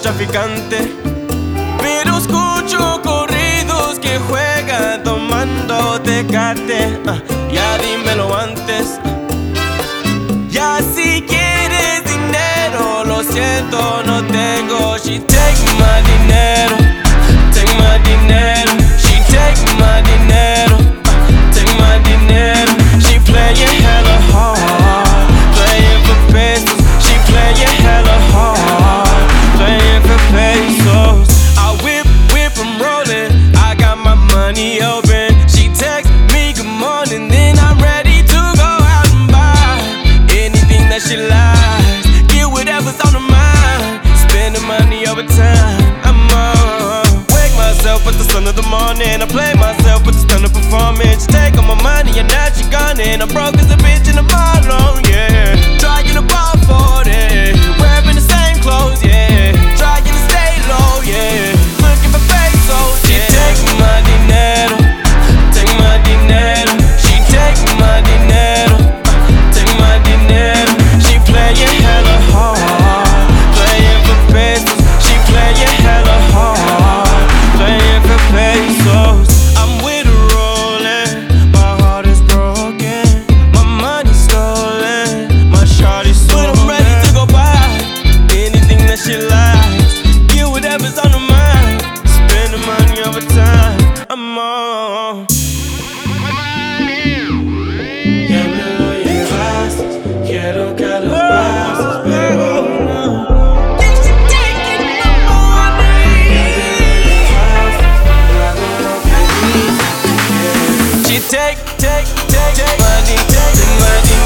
traficante. Pero escucho corridos que juega tomando tecate. Uh. I'm. Wake myself the sun of the morning. I myself of performance. Take all my money and now she gone. And I'm broke as a bitch and I'm all. Money, money, money.